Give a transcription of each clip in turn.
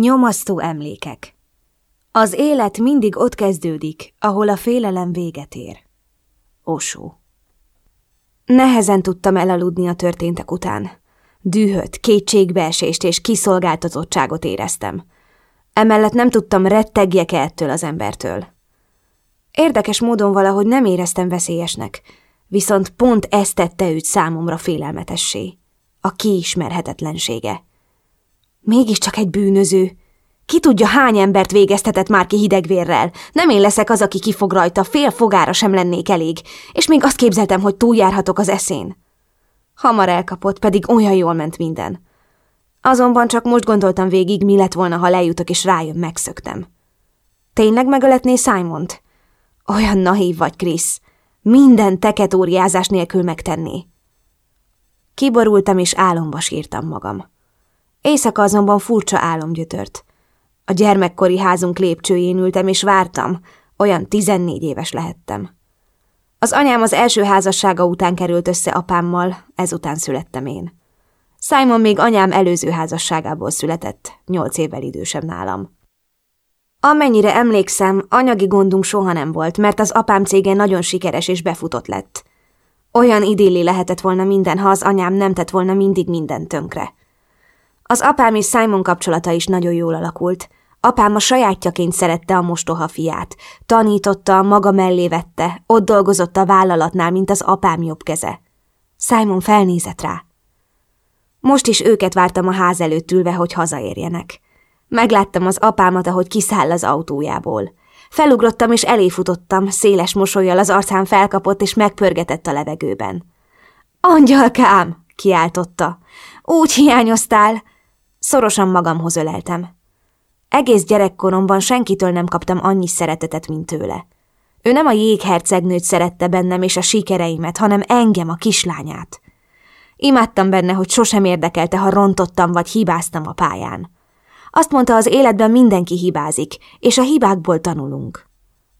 Nyomasztó emlékek. Az élet mindig ott kezdődik, ahol a félelem véget ér. Osó. Nehezen tudtam elaludni a történtek után. Dühöt, kétségbeesést és kiszolgáltatottságot éreztem. Emellett nem tudtam, rettegjek -e ettől az embertől. Érdekes módon valahogy nem éreztem veszélyesnek, viszont pont ezt tette őt számomra félelmetessé. A kiismerhetetlensége. Mégiscsak egy bűnöző. Ki tudja, hány embert végeztetett már ki hidegvérrel. Nem én leszek az, aki kifog rajta, fél fogára sem lennék elég, és még azt képzeltem, hogy túljárhatok az eszén. Hamar elkapott, pedig olyan jól ment minden. Azonban csak most gondoltam végig, mi lett volna, ha lejutok és rájön, megszöktem. Tényleg megöletné Simont? Olyan naív vagy, Krisz. Minden teketóriázás nélkül megtenni. Kiborultam és álomba sírtam magam. Éjszaka azonban furcsa álom gyötört. A gyermekkori házunk lépcsőjén ültem és vártam, olyan tizennégy éves lehettem. Az anyám az első házassága után került össze apámmal, ezután születtem én. Simon még anyám előző házasságából született, nyolc évvel idősebb nálam. Amennyire emlékszem, anyagi gondunk soha nem volt, mert az apám cége nagyon sikeres és befutott lett. Olyan idilli lehetett volna minden, ha az anyám nem tett volna mindig minden tönkre. Az apám és Simon kapcsolata is nagyon jól alakult. Apám a sajátjaként szerette a mostoha fiát. Tanította, maga mellé vette, ott dolgozott a vállalatnál, mint az apám jobb keze. Simon felnézett rá. Most is őket vártam a ház előtt ülve, hogy hazaérjenek. Megláttam az apámat, ahogy kiszáll az autójából. Felugrottam és eléfutottam, széles mosolyjal az arcán felkapott és megpörgetett a levegőben. Angyalkám! kiáltotta. Úgy hiányoztál! Szorosan magamhoz öleltem. Egész gyerekkoromban senkitől nem kaptam annyi szeretetet, mint tőle. Ő nem a jéghercegnőt szerette bennem és a sikereimet, hanem engem, a kislányát. Imádtam benne, hogy sosem érdekelte, ha rontottam vagy hibáztam a pályán. Azt mondta, az életben mindenki hibázik, és a hibákból tanulunk.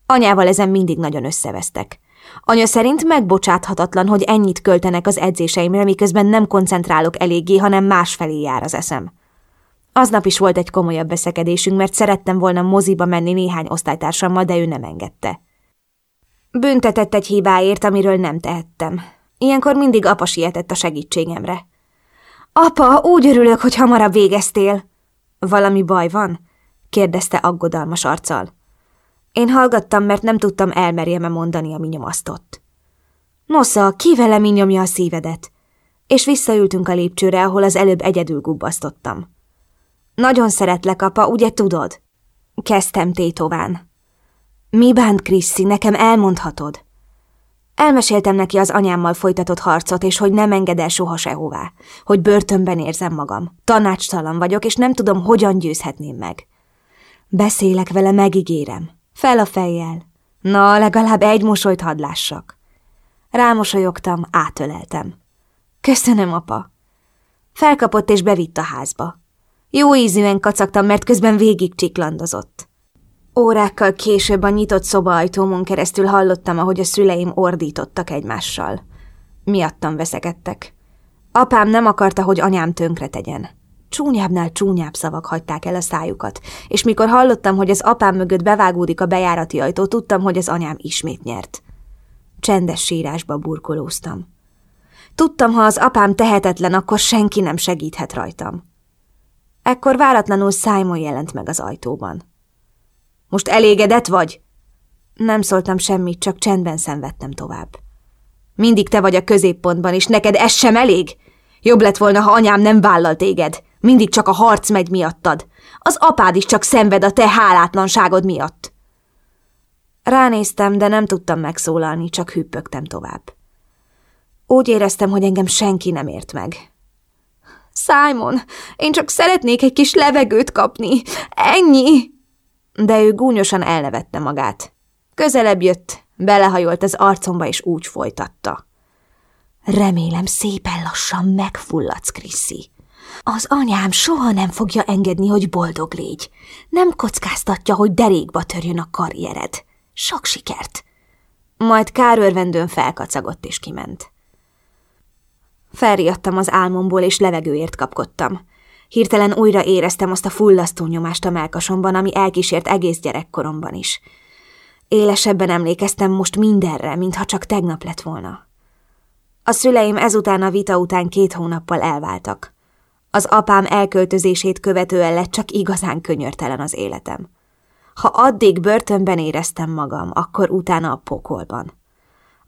Anyával ezen mindig nagyon összevesztek. Anya szerint megbocsáthatatlan, hogy ennyit költenek az edzéseimre, miközben nem koncentrálok eléggé, hanem másfelé jár az eszem. Aznap is volt egy komolyabb beszekedésünk, mert szerettem volna moziba menni néhány osztálytársammal, de ő nem engedte. Büntetett egy hibáért, amiről nem tehettem. Ilyenkor mindig apa sietett a segítségemre. Apa, úgy örülök, hogy hamarabb végeztél. Valami baj van? kérdezte aggodalmas arccal. Én hallgattam, mert nem tudtam elmerjem-e mondani, ami nyomasztott. Nosza, ki vele mi nyomja a szívedet? És visszaültünk a lépcsőre, ahol az előbb egyedül gubbasztottam. Nagyon szeretlek, apa, ugye tudod? Kezdtem tétován. Mi bánt, Kriszi, nekem elmondhatod? Elmeséltem neki az anyámmal folytatott harcot, és hogy nem enged el soha sehová, hogy börtönben érzem magam, tanácstalan vagyok, és nem tudom, hogyan győzhetném meg. Beszélek vele, megígérem. Fel a fejjel. Na, legalább egy mosolyt hadd lássak. Rámosolyogtam, átöleltem. Köszönöm, apa. Felkapott és bevitt a házba. Jó ízűen kacagtam, mert közben végig csiklandozott. Órákkal később a nyitott szobaajtómon keresztül hallottam, ahogy a szüleim ordítottak egymással. Miattam veszekedtek. Apám nem akarta, hogy anyám tönkre tegyen. Csúnyábbnál csúnyább szavak hagyták el a szájukat, és mikor hallottam, hogy az apám mögött bevágódik a bejárati ajtó, tudtam, hogy az anyám ismét nyert. Csendes sírásba burkolóztam. Tudtam, ha az apám tehetetlen, akkor senki nem segíthet rajtam. Ekkor váratlanul Simon jelent meg az ajtóban. Most elégedett vagy? Nem szóltam semmit, csak csendben szenvedtem tovább. Mindig te vagy a középpontban, és neked ez sem elég? Jobb lett volna, ha anyám nem vállal téged. Mindig csak a harc megy miattad. Az apád is csak szenved a te hálátlanságod miatt. Ránéztem, de nem tudtam megszólalni, csak hüppögtem tovább. Úgy éreztem, hogy engem senki nem ért meg. Simon, én csak szeretnék egy kis levegőt kapni. Ennyi! De ő gúnyosan elnevette magát. Közelebb jött, belehajolt az arcomba, és úgy folytatta. Remélem szépen lassan megfulladsz, Kriszi. Az anyám soha nem fogja engedni, hogy boldog légy. Nem kockáztatja, hogy derékba törjön a karriered. Sok sikert! Majd kárörvendőn felkacagott és kiment. Felriadtam az álmomból, és levegőért kapkodtam. Hirtelen újra éreztem azt a fullasztó nyomást a melkasomban, ami elkísért egész gyerekkoromban is. Élesebben emlékeztem most mindenre, mintha csak tegnap lett volna. A szüleim ezután a vita után két hónappal elváltak. Az apám elköltözését követően lett csak igazán könyörtelen az életem. Ha addig börtönben éreztem magam, akkor utána a pokolban.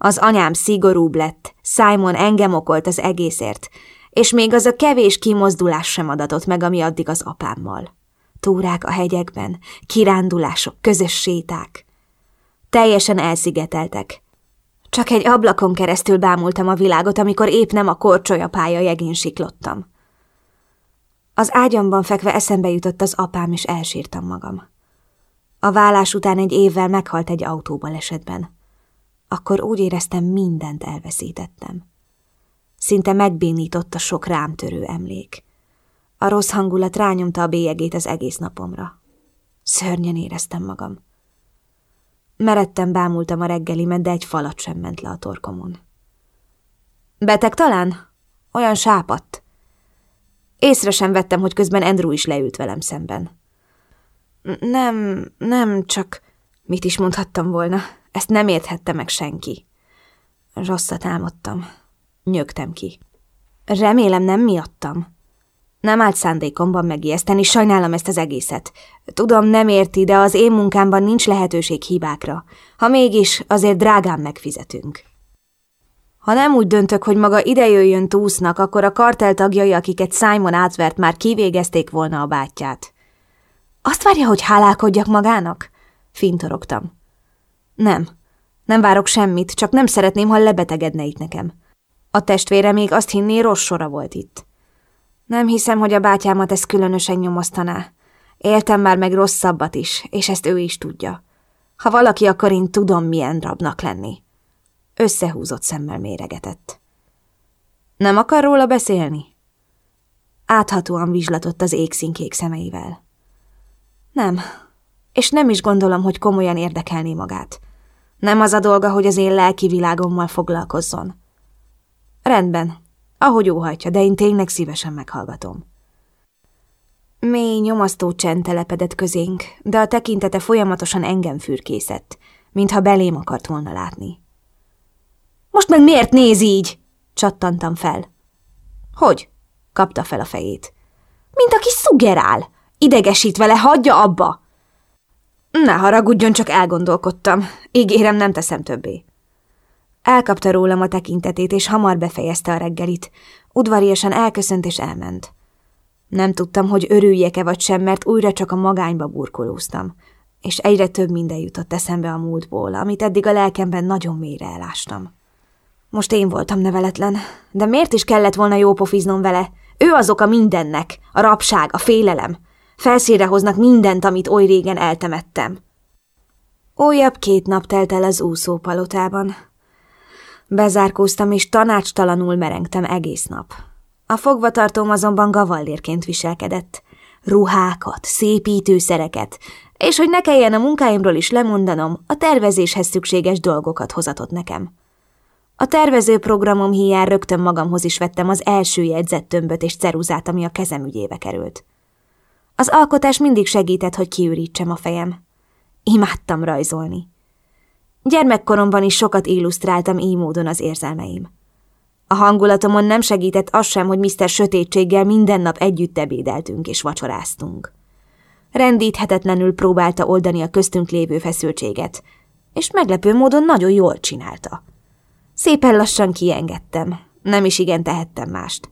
Az anyám szigorúbb lett, Simon engem okolt az egészért, és még az a kevés kimozdulás sem adatott meg, ami addig az apámmal. Túrák a hegyekben, kirándulások, közös séták. Teljesen elszigeteltek. Csak egy ablakon keresztül bámultam a világot, amikor épp nem a korcsolyapálya jegén siklottam. Az ágyamban fekve eszembe jutott az apám, és elsírtam magam. A vállás után egy évvel meghalt egy autóbalesetben. Akkor úgy éreztem, mindent elveszítettem. Szinte megbénított a sok rám törő emlék. A rossz hangulat rányomta a bélyegét az egész napomra. Szörnyen éreztem magam. Meredtem bámultam a reggelimet, de egy falat sem ment le a torkomon. Beteg talán? Olyan sápadt. Észre sem vettem, hogy közben Andrew is leült velem szemben. Nem, nem, csak mit is mondhattam volna. Ezt nem érthette meg senki. Rosszat álmodtam. Nyögtem ki. Remélem nem miattam. Nem állt szándékomban megijeszteni, sajnálom ezt az egészet. Tudom, nem érti, de az én munkámban nincs lehetőség hibákra. Ha mégis, azért drágán megfizetünk. Ha nem úgy döntök, hogy maga idejöjjön túsznak, akkor a kartel tagjai, akiket Simon átvert, már kivégezték volna a bátyját. Azt várja, hogy hálálkodjak magának? Fintorogtam. Nem, nem várok semmit, csak nem szeretném, ha lebetegedne itt nekem. A testvére még azt hinné, rossz sora volt itt. Nem hiszem, hogy a bátyámat ez különösen nyomasztaná. Éltem már meg rosszabbat is, és ezt ő is tudja. Ha valaki, akkor én tudom, milyen rabnak lenni. Összehúzott szemmel méregetett. Nem akar róla beszélni? Áthatóan vizslatott az égszínkék szemeivel. Nem, és nem is gondolom, hogy komolyan érdekelné magát. Nem az a dolga, hogy az én lelki világommal foglalkozzon. Rendben, ahogy óhajtja, de én tényleg szívesen meghallgatom. Mély, nyomasztó csend telepedett közénk, de a tekintete folyamatosan engem fürkészett, mintha belém akart volna látni. Most meg miért néz így? csattantam fel. Hogy? kapta fel a fejét. Mint aki szugerál. Idegesít vele, hagyja abba! Ne haragudjon, csak elgondolkodtam. Ígérem, nem teszem többé. Elkapta rólam a tekintetét, és hamar befejezte a reggelit. Udvariasan elköszönt és elment. Nem tudtam, hogy örüljek-e vagy sem, mert újra csak a magányba burkolóztam, és egyre több minden jutott eszembe a múltból, amit eddig a lelkemben nagyon mélyre elástam. Most én voltam neveletlen, de miért is kellett volna jópofiznom vele? Ő az oka mindennek, a rabság, a félelem. Felszínre hoznak mindent, amit oly régen eltemettem. Újabb két nap telt el az úszópalotában. Bezárkóztam, és tanácstalanul merengtem egész nap. A fogvatartóm azonban gavallérként viselkedett. Ruhákat, szépítőszereket, és hogy ne kelljen a munkáimról is lemondanom, a tervezéshez szükséges dolgokat hozatott nekem. A tervező programom hiány rögtön magamhoz is vettem az első jegyzett tömböt és ceruzát, ami a kezem ügyébe került. Az alkotás mindig segített, hogy kiürítsem a fejem. Imádtam rajzolni. Gyermekkoromban is sokat illusztráltam így módon az érzelmeim. A hangulatomon nem segített az sem, hogy Mr. Sötétséggel minden nap együtt ebédeltünk és vacsoráztunk. Rendíthetetlenül próbálta oldani a köztünk lévő feszültséget, és meglepő módon nagyon jól csinálta. Szépen lassan kiengedtem, nem is igen tehettem mást.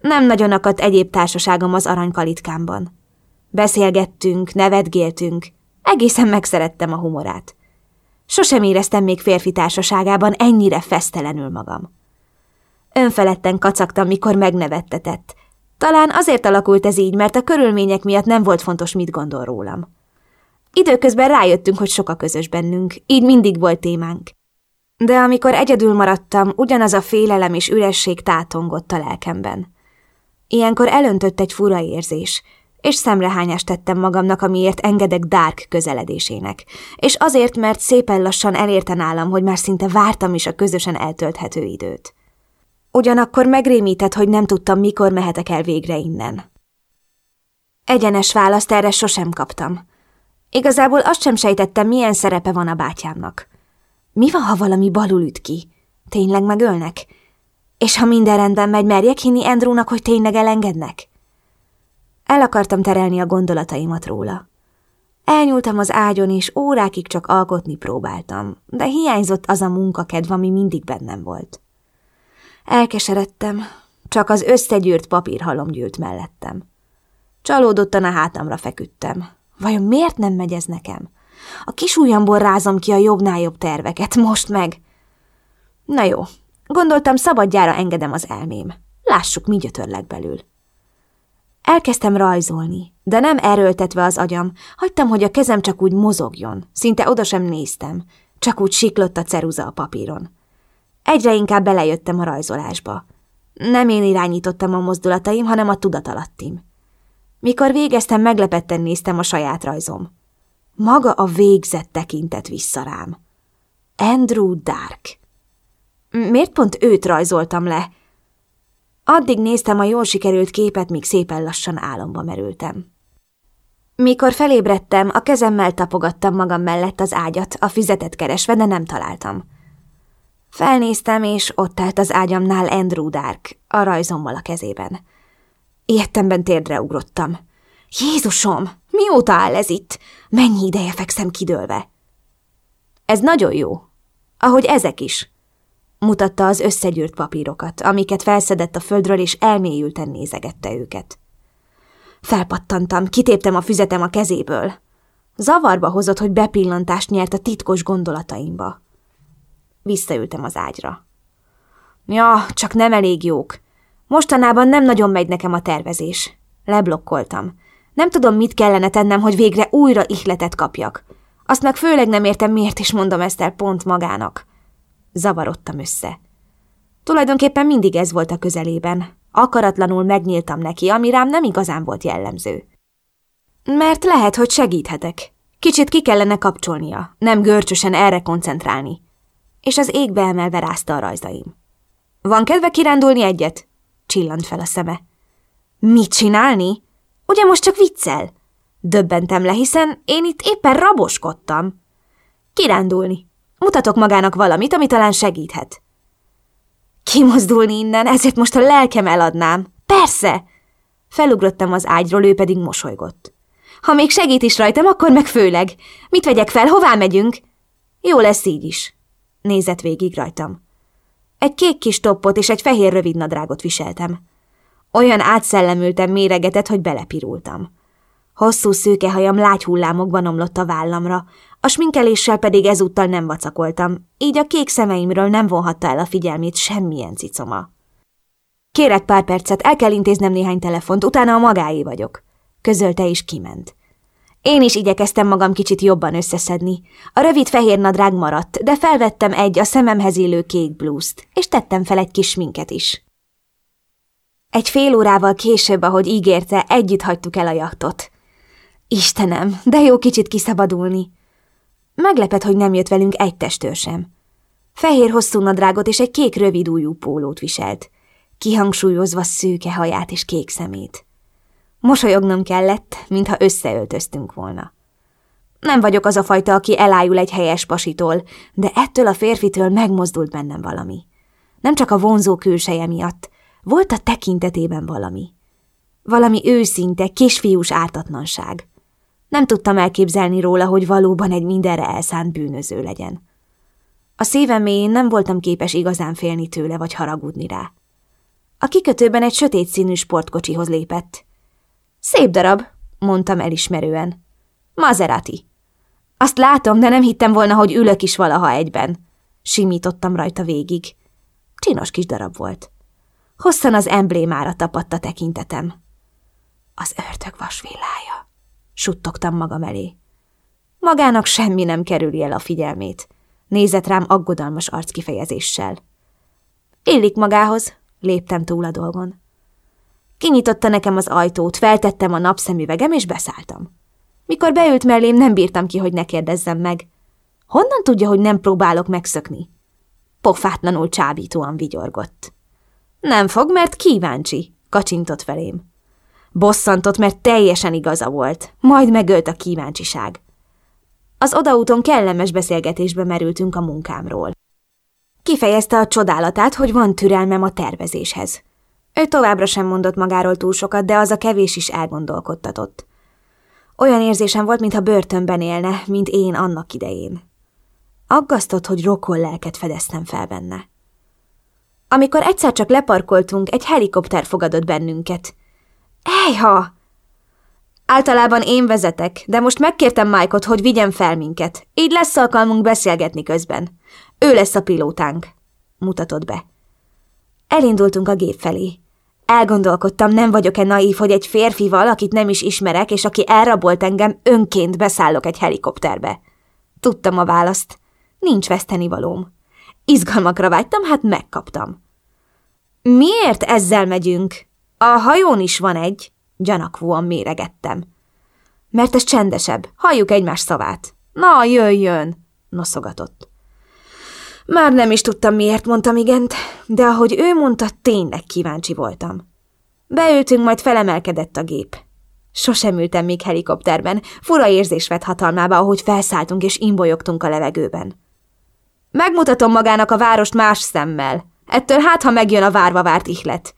Nem nagyon akadt egyéb társaságom az aranykalitkámban. Beszélgettünk, nevetgéltünk, egészen megszerettem a humorát. Sosem éreztem még férfi társaságában ennyire fesztelenül magam. Önfeledten kacagtam, mikor megnevettetett. Talán azért alakult ez így, mert a körülmények miatt nem volt fontos, mit gondol rólam. Időközben rájöttünk, hogy sok a közös bennünk, így mindig volt témánk. De amikor egyedül maradtam, ugyanaz a félelem és üresség tátongott a lelkemben. Ilyenkor elöntött egy fura érzés, és szemrehányást tettem magamnak, amiért engedek Dark közeledésének, és azért, mert szépen lassan elérte nálam, hogy már szinte vártam is a közösen eltölthető időt. Ugyanakkor megrémített, hogy nem tudtam, mikor mehetek el végre innen. Egyenes választ erre sosem kaptam. Igazából azt sem sejtettem, milyen szerepe van a bátyámnak. Mi van, ha valami balul üt ki? Tényleg megölnek? És ha minden rendben megy, merjek hinni Andrewnak, hogy tényleg elengednek? El akartam terelni a gondolataimat róla. Elnyúltam az ágyon, és órákig csak alkotni próbáltam, de hiányzott az a munkakedv, ami mindig bennem volt. Elkeseredtem, csak az összegyűrt papírhalom gyűlt mellettem. Csalódottan a hátamra feküdtem. Vajon miért nem megy ez nekem? A kis ujjamból rázom ki a jobbnál jobb terveket, most meg. Na jó, gondoltam szabadjára engedem az elmém. Lássuk, mi gyötörlek belül. Elkezdtem rajzolni, de nem erőltetve az agyam, hagytam, hogy a kezem csak úgy mozogjon, szinte oda sem néztem, csak úgy siklott a ceruza a papíron. Egyre inkább belejöttem a rajzolásba. Nem én irányítottam a mozdulataim, hanem a tudatalattim. Mikor végeztem, meglepetten néztem a saját rajzom. Maga a végzett tekintett vissza rám. Andrew Dark. Miért pont őt rajzoltam le? Addig néztem a jól sikerült képet, míg szépen lassan álomba merültem. Mikor felébredtem, a kezemmel tapogattam magam mellett az ágyat, a füzetet keresve, de nem találtam. Felnéztem, és ott állt az ágyamnál Andrew Dark, a rajzommal a kezében. Ilyettemben térdre ugrottam. Jézusom, mióta áll ez itt? Mennyi ideje fekszem kidőlve? Ez nagyon jó. Ahogy ezek is. Mutatta az összegyűrt papírokat, amiket felszedett a földről, és elmélyülten nézegette őket. Felpattantam, kitéptem a füzetem a kezéből. Zavarba hozott, hogy bepillantást nyert a titkos gondolataimba. Visszaültem az ágyra. Ja, csak nem elég jók. Mostanában nem nagyon megy nekem a tervezés. Leblokkoltam. Nem tudom, mit kellene tennem, hogy végre újra ihletet kapjak. Azt meg főleg nem értem, miért is mondom ezt el pont magának. Zavarodtam össze. Tulajdonképpen mindig ez volt a közelében. Akaratlanul megnyíltam neki, ami rám nem igazán volt jellemző. Mert lehet, hogy segíthetek. Kicsit ki kellene kapcsolnia, nem görcsösen erre koncentrálni. És az égbe emelve rázta a rajzaim. Van kedve kirándulni egyet? Csillant fel a szeme. Mit csinálni? Ugye most csak viccel? Döbbentem le, hiszen én itt éppen raboskodtam. Kirándulni. Mutatok magának valamit, ami talán segíthet. Kimozdulni innen, ezért most a lelkem eladnám. Persze! Felugrottam az ágyról, ő pedig mosolygott. Ha még segít is rajtam, akkor meg főleg. Mit vegyek fel, hová megyünk? Jó lesz így is. Nézett végig rajtam. Egy kék kis toppot és egy fehér rövid nadrágot viseltem. Olyan átszellemültem méregetet, hogy belepirultam. Hosszú szőke hajam lágy hullámokban omlott a vállamra, a sminkeléssel pedig ezúttal nem vacakoltam, így a kék szemeimről nem vonhatta el a figyelmét semmilyen cicoma. Kérek pár percet, el kell intéznem néhány telefont, utána a magáé vagyok. Közölte és kiment. Én is igyekeztem magam kicsit jobban összeszedni. A rövid fehér nadrág maradt, de felvettem egy a szememhez illő kék blúzt, és tettem fel egy kis minket is. Egy fél órával később, ahogy ígérte, együtt hagytuk el a jaktot. Istenem, de jó kicsit kiszabadulni. Meglepett, hogy nem jött velünk egy testőr sem. Fehér hosszú nadrágot és egy kék rövid pólót viselt, kihangsúlyozva szőke haját és kék szemét. Mosolyognom kellett, mintha összeöltöztünk volna. Nem vagyok az a fajta, aki elájul egy helyes pasitól, de ettől a férfitől megmozdult bennem valami. Nem csak a vonzó külseje miatt, volt a tekintetében valami. Valami őszinte, kisfiús ártatlanság. Nem tudtam elképzelni róla, hogy valóban egy mindenre elszánt bűnöző legyen. A szívem mélyén nem voltam képes igazán félni tőle vagy haragudni rá. A kikötőben egy sötét színű sportkocsihoz lépett. Szép darab, mondtam elismerően. Maserati. Azt látom, de nem hittem volna, hogy ülök is valaha egyben. Simítottam rajta végig. Csinos kis darab volt. Hosszan az emblémára tapadt a tekintetem. Az ördög vasvillája, suttogtam magam elé. Magának semmi nem kerüli el a figyelmét. Nézett rám aggodalmas arckifejezéssel. Illik magához, léptem túl a dolgon. Kinyitotta nekem az ajtót, feltettem a napszemüvegem, és beszálltam. Mikor beült mellém, nem bírtam ki, hogy ne kérdezzem meg. Honnan tudja, hogy nem próbálok megszökni? Pofátlanul csábítóan vigyorgott. Nem fog, mert kíváncsi, kacsintott felém. Bosszantott, mert teljesen igaza volt. Majd megölt a kíváncsiság. Az odaúton kellemes beszélgetésbe merültünk a munkámról. Kifejezte a csodálatát, hogy van türelmem a tervezéshez. Ő továbbra sem mondott magáról túl sokat, de az a kevés is elgondolkodtatott. Olyan érzésem volt, mintha börtönben élne, mint én annak idején. Aggasztott, hogy rokon lelket fedeztem fel benne. Amikor egyszer csak leparkoltunk, egy helikopter fogadott bennünket. Ejha! Általában én vezetek, de most megkértem Mike-ot, hogy vigyen fel minket. Így lesz alkalmunk beszélgetni közben. Ő lesz a pilótánk, mutatott be. Elindultunk a gép felé. Elgondolkodtam, nem vagyok-e naív, hogy egy férfival, akit nem is ismerek, és aki elrabolt engem, önként beszállok egy helikopterbe. Tudtam a választ. Nincs vesztenivalóm. Izgalmakra vágytam, hát megkaptam. Miért ezzel megyünk? A hajón is van egy, gyanakvóan méregettem. Mert ez csendesebb, halljuk egymás szavát. Na, jöjjön, noszogatott. Már nem is tudtam, miért mondtam igent, de ahogy ő mondta, tényleg kíváncsi voltam. Beültünk, majd felemelkedett a gép. Sosem ültem még helikopterben, fura érzés vett hatalmába, ahogy felszálltunk és imbolyogtunk a levegőben. Megmutatom magának a várost más szemmel. Ettől hát, ha megjön a várva várt ihlet.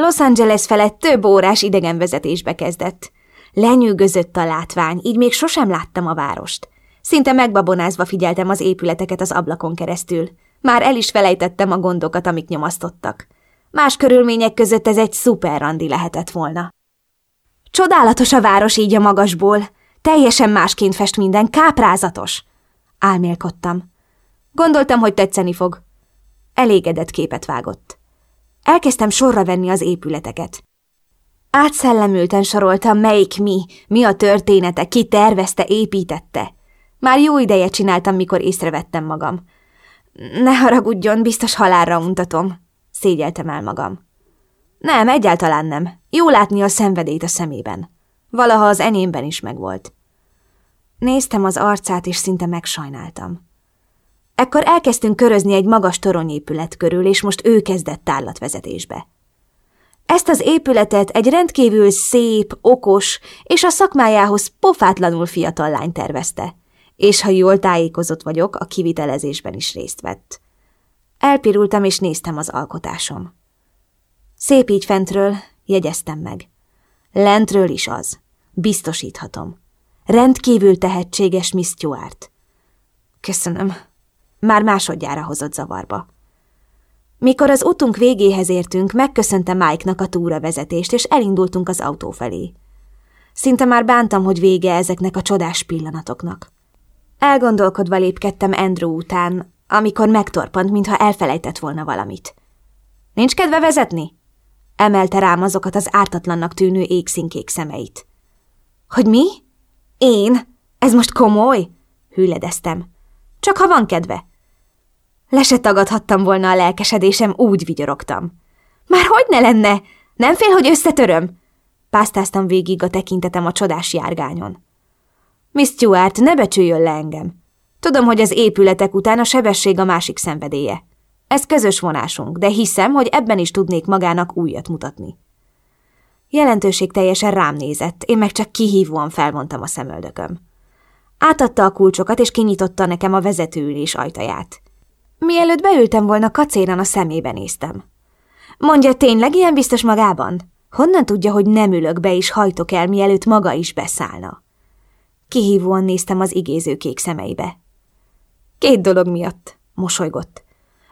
Los Angeles felett több órás idegenvezetésbe kezdett. Lenyűgözött a látvány, így még sosem láttam a várost. Szinte megbabonázva figyeltem az épületeket az ablakon keresztül. Már el is felejtettem a gondokat, amik nyomasztottak. Más körülmények között ez egy szuper randi lehetett volna. Csodálatos a város így a magasból. Teljesen másként fest minden, káprázatos. Álmélkodtam. Gondoltam, hogy tetszeni fog. Elégedett képet vágott. Elkezdtem sorra venni az épületeket. Átszellemülten soroltam, melyik mi, mi a története, ki tervezte, építette. Már jó ideje csináltam, mikor észrevettem magam. Ne haragudjon, biztos halálra untatom, szégyeltem el magam. Nem, egyáltalán nem. Jó látni a szenvedét a szemében. Valaha az enyémben is megvolt. Néztem az arcát, és szinte megsajnáltam. Ekkor elkezdtünk körözni egy magas toronyépület körül, és most ő kezdett tárlatvezetésbe. Ezt az épületet egy rendkívül szép, okos és a szakmájához pofátlanul fiatal lány tervezte, és ha jól tájékozott vagyok, a kivitelezésben is részt vett. Elpirultam és néztem az alkotásom. Szép így fentről, jegyeztem meg. Lentről is az. Biztosíthatom. Rendkívül tehetséges Miss Stuart. Köszönöm. Már másodjára hozott zavarba. Mikor az utunk végéhez értünk, megköszöntem Mike-nak a túravezetést, és elindultunk az autó felé. Szinte már bántam, hogy vége ezeknek a csodás pillanatoknak. Elgondolkodva lépkedtem Andrew után, amikor megtorpant, mintha elfelejtett volna valamit. Nincs kedve vezetni? Emelte rám azokat az ártatlannak tűnő égszínkék szemeit. Hogy mi? Én? Ez most komoly? Hűledeztem. Csak ha van kedve. Le se tagadhattam volna a lelkesedésem, úgy vigyorogtam. Már hogy ne lenne? Nem fél, hogy összetöröm? Pásztáztam végig a tekintetem a csodás járgányon. Miss Stuart, ne becsüljön le engem. Tudom, hogy az épületek után a sebesség a másik szenvedélye. Ez közös vonásunk, de hiszem, hogy ebben is tudnék magának újat mutatni. Jelentőség teljesen rám nézett, én meg csak kihívóan felvontam a szemöldököm. Átadta a kulcsokat, és kinyitotta nekem a vezetőülés ajtaját. Mielőtt beültem volna, kacéran a szemébe néztem. Mondja, tényleg ilyen biztos magában? Honnan tudja, hogy nem ülök be és hajtok el, mielőtt maga is beszállna? Kihívóan néztem az igéző kék szemeibe. Két dolog miatt, mosolygott.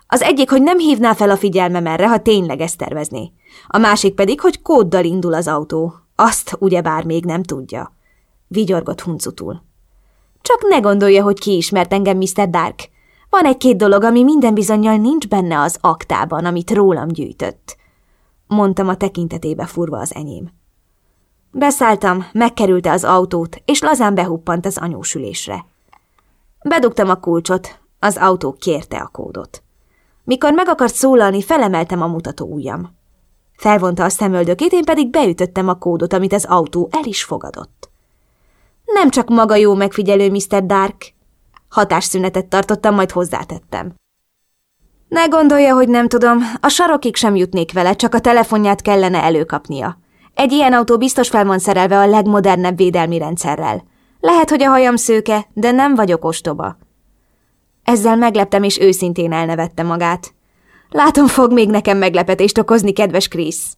Az egyik, hogy nem hívná fel a figyelmem erre, ha tényleg ezt tervezné. A másik pedig, hogy kóddal indul az autó. Azt ugyebár még nem tudja. Vigyorgott huncutul. Csak ne gondolja, hogy kiismert engem Mr. Dark. Van egy-két dolog, ami minden bizonyal nincs benne az aktában, amit rólam gyűjtött. Mondtam a tekintetébe furva az enyém. Beszálltam, megkerülte az autót, és lazán behuppant az anyósülésre. Bedugtam a kulcsot, az autó kérte a kódot. Mikor meg akart szólalni, felemeltem a mutató ujjam. Felvonta a szemöldökét, én pedig beütöttem a kódot, amit az autó el is fogadott. Nem csak maga jó megfigyelő, Mr. Dark. Hatásszünetet tartottam, majd hozzátettem. Ne gondolja, hogy nem tudom, a sarokig sem jutnék vele, csak a telefonját kellene előkapnia. Egy ilyen autó biztos fel van szerelve a legmodernebb védelmi rendszerrel. Lehet, hogy a hajam szőke, de nem vagyok ostoba. Ezzel megleptem, és őszintén elnevette magát. Látom, fog még nekem meglepetést okozni, kedves Krisz.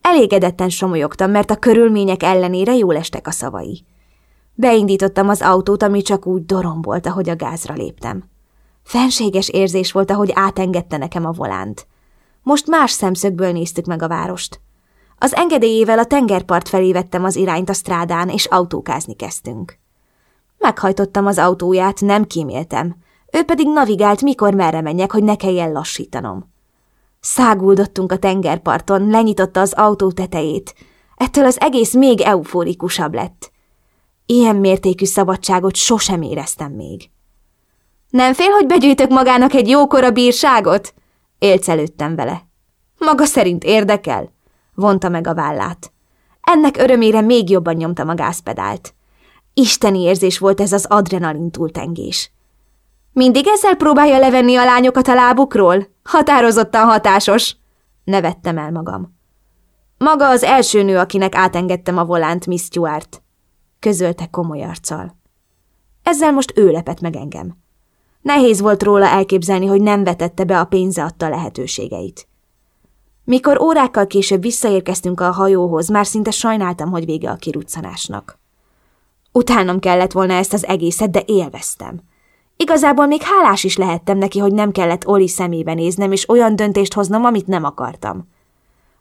Elégedetten somolyogtam, mert a körülmények ellenére jól estek a szavai. Beindítottam az autót, ami csak úgy dorombolt, ahogy a gázra léptem. Fenséges érzés volt, ahogy átengedte nekem a volánt. Most más szemszögből néztük meg a várost. Az engedélyével a tengerpart felé vettem az irányt a strádán, és autókázni kezdtünk. Meghajtottam az autóját, nem kíméltem. Ő pedig navigált, mikor merre menjek, hogy ne kelljen lassítanom. Száguldottunk a tengerparton, lenyitotta az autó tetejét. Ettől az egész még eufórikusabb lett. Ilyen mértékű szabadságot sosem éreztem még. Nem fél, hogy begyűjtök magának egy jókora bírságot? Élcelődtem vele. Maga szerint érdekel? Vonta meg a vállát. Ennek örömére még jobban nyomtam a gázpedált. Isteni érzés volt ez az adrenalin túltengés. Mindig ezzel próbálja levenni a lányokat a lábukról? Határozottan hatásos. Nevettem el magam. Maga az első nő, akinek átengedtem a volánt, Miss Stuart. Közölte komoly arccal. Ezzel most ő lepett meg engem. Nehéz volt róla elképzelni, hogy nem vetette be a pénze adta lehetőségeit. Mikor órákkal később visszaérkeztünk a hajóhoz, már szinte sajnáltam, hogy vége a kiruccanásnak. Utálnom kellett volna ezt az egészet, de élveztem. Igazából még hálás is lehettem neki, hogy nem kellett Oli szemébe néznem, és olyan döntést hoznom, amit nem akartam.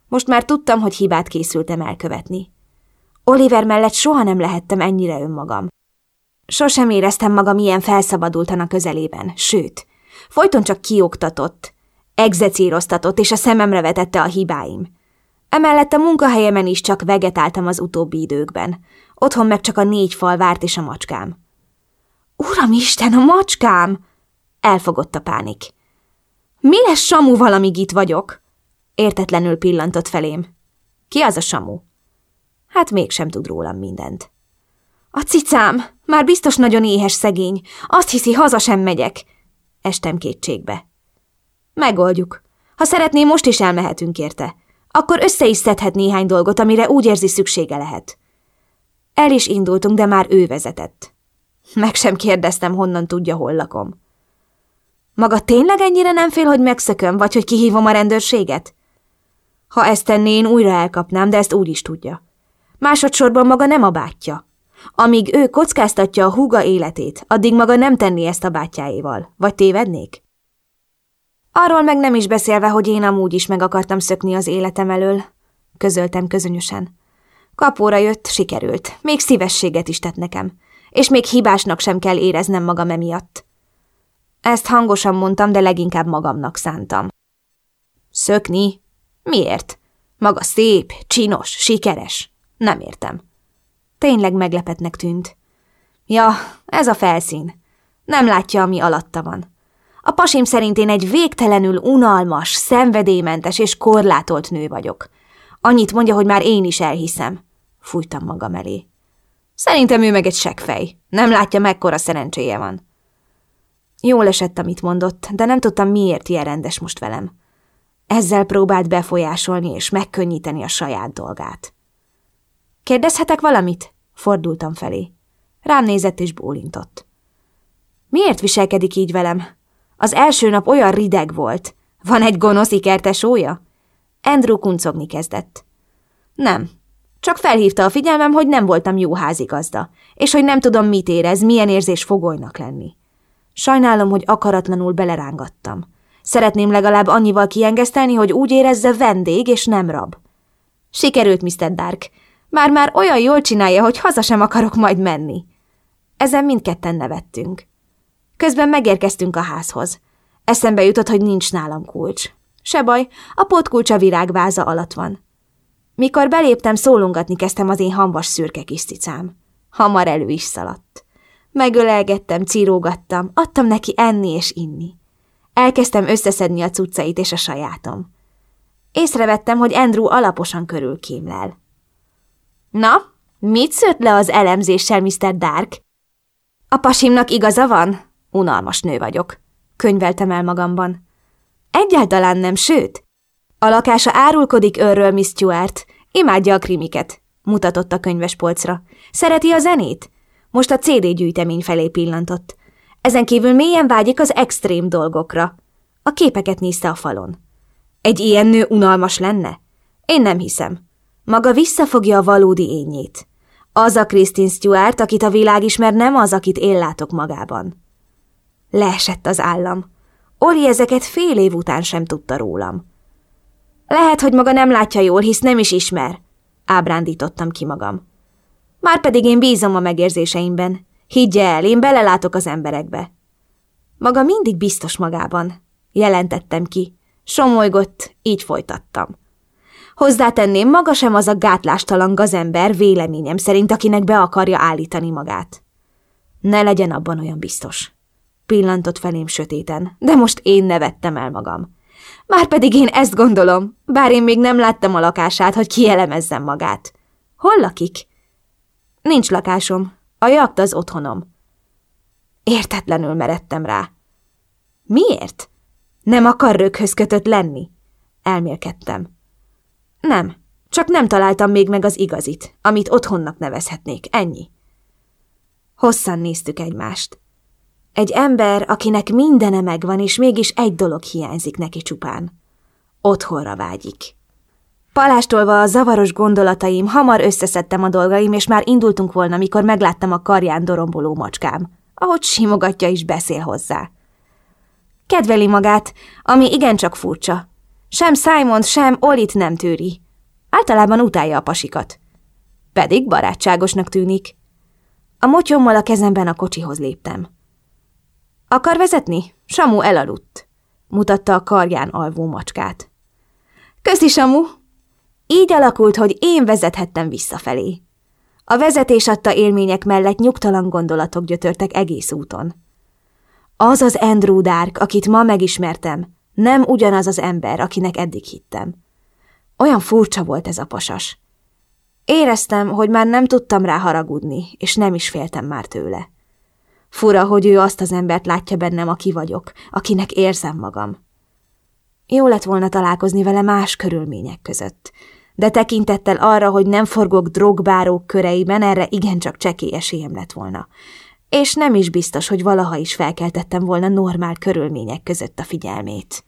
Most már tudtam, hogy hibát készültem elkövetni. Oliver mellett soha nem lehettem ennyire önmagam. Sosem éreztem magam ilyen felszabadultan a közelében, sőt, folyton csak kioktatott, egzecíroztatott, és a szememre vetette a hibáim. Emellett a munkahelyemen is csak vegetáltam az utóbbi időkben. Otthon meg csak a négy fal várt és a macskám. Uram Isten, a macskám! Elfogott a pánik. Mi lesz Samu amíg itt vagyok? Értetlenül pillantott felém. Ki az a Samu? Hát mégsem tud rólam mindent. A cicám! Már biztos nagyon éhes szegény. Azt hiszi, haza sem megyek. Estem kétségbe. Megoldjuk. Ha szeretné, most is elmehetünk érte. Akkor össze is szedhet néhány dolgot, amire úgy érzi szüksége lehet. El is indultunk, de már ő vezetett. Meg sem kérdeztem, honnan tudja, hol lakom. Maga tényleg ennyire nem fél, hogy megszököm, vagy hogy kihívom a rendőrséget? Ha ezt tenné, én újra elkapnám, de ezt úgy is tudja. Másodszorban maga nem a bátyja. Amíg ő kockáztatja a húga életét, addig maga nem tenni ezt a bátyjáéval. Vagy tévednék? Arról meg nem is beszélve, hogy én amúgy is meg akartam szökni az életem elől, közöltem közönösen. Kapóra jött, sikerült. Még szívességet is tett nekem. És még hibásnak sem kell éreznem magam emiatt. Ezt hangosan mondtam, de leginkább magamnak szántam. Szökni? Miért? Maga szép, csinos, sikeres. Nem értem. Tényleg meglepetnek tűnt. Ja, ez a felszín. Nem látja, ami alatta van. A pasim szerint én egy végtelenül unalmas, szenvedélymentes és korlátolt nő vagyok. Annyit mondja, hogy már én is elhiszem. Fújtam magam elé. Szerintem ő meg egy seggfej. Nem látja, mekkora szerencséje van. Jól esett, amit mondott, de nem tudtam, miért ilyen rendes most velem. Ezzel próbált befolyásolni és megkönnyíteni a saját dolgát. Kérdezhetek valamit? Fordultam felé. Rám nézett és bólintott. Miért viselkedik így velem? Az első nap olyan rideg volt. Van egy gonosz ikertesója? Andrew kuncogni kezdett. Nem. Csak felhívta a figyelmem, hogy nem voltam jó házigazda, és hogy nem tudom, mit érez, milyen érzés fogolynak lenni. Sajnálom, hogy akaratlanul belerángattam. Szeretném legalább annyival kiengesztelni, hogy úgy érezze vendég és nem rab. Sikerült, Mr. Dark. Már-már olyan jól csinálja, hogy haza sem akarok majd menni. Ezen mindketten nevettünk. Közben megérkeztünk a házhoz. Eszembe jutott, hogy nincs nálam kulcs. Se baj, a potkulcs a virágváza alatt van. Mikor beléptem, szólongatni kezdtem az én hambas szürke kis cicám. Hamar elő is szaladt. Megölelgettem, círógattam, adtam neki enni és inni. Elkezdtem összeszedni a cuccait és a sajátom. Észrevettem, hogy Andrew alaposan körülkémlel. Na, mit szőtt le az elemzéssel, Mr. Dark? A pasimnak igaza van? Unalmas nő vagyok. Könyveltem el magamban. Egyáltalán nem, sőt. A lakása árulkodik őről, Miss Stuart, Imádja a krimiket, mutatott a könyvespolcra. Szereti a zenét? Most a CD gyűjtemény felé pillantott. Ezen kívül mélyen vágyik az extrém dolgokra. A képeket nézte a falon. Egy ilyen nő unalmas lenne? Én nem hiszem. Maga visszafogja a valódi ényét. Az a Kristin Stewart, akit a világ ismer, nem az, akit én látok magában. Leesett az állam. Oli ezeket fél év után sem tudta rólam. Lehet, hogy maga nem látja jól, hisz nem is ismer. Ábrándítottam ki magam. Márpedig én bízom a megérzéseimben. Higgye el, én belelátok az emberekbe. Maga mindig biztos magában. Jelentettem ki. Somolygott, így folytattam. Hozzátenném, maga sem az a gátlástalan gazember véleményem szerint, akinek be akarja állítani magát. Ne legyen abban olyan biztos. Pillantott felém sötéten, de most én nevettem el magam. Márpedig én ezt gondolom, bár én még nem láttam a lakását, hogy kielemezzem magát. Hol lakik? Nincs lakásom. A jakt az otthonom. Értetlenül meredtem rá. Miért? Nem akar röghöz kötött lenni? Elmélkedtem. Nem, csak nem találtam még meg az igazit, amit otthonnak nevezhetnék, ennyi. Hosszan néztük egymást. Egy ember, akinek mindene megvan, és mégis egy dolog hiányzik neki csupán. Otthonra vágyik. Palástolva a zavaros gondolataim, hamar összeszedtem a dolgaim, és már indultunk volna, mikor megláttam a karján doromboló macskám, ahogy simogatja is beszél hozzá. Kedveli magát, ami igencsak furcsa. Sem Simon, sem Olit nem tűri. Általában utálja a pasikat. Pedig barátságosnak tűnik. A motyommal a kezemben a kocsihoz léptem. Akar vezetni? Samu elaludt, mutatta a karján alvó macskát. Köszi, Samu! Így alakult, hogy én vezethettem visszafelé. A vezetés adta élmények mellett nyugtalan gondolatok gyötörtek egész úton. Az az Andrew Dark, akit ma megismertem, nem ugyanaz az ember, akinek eddig hittem. Olyan furcsa volt ez a pasas. Éreztem, hogy már nem tudtam rá haragudni, és nem is féltem már tőle. Fura, hogy ő azt az embert látja bennem, aki vagyok, akinek érzem magam. Jó lett volna találkozni vele más körülmények között, de tekintettel arra, hogy nem forgok drogbárók köreiben, erre igencsak csekély esélyem lett volna. És nem is biztos, hogy valaha is felkeltettem volna normál körülmények között a figyelmét.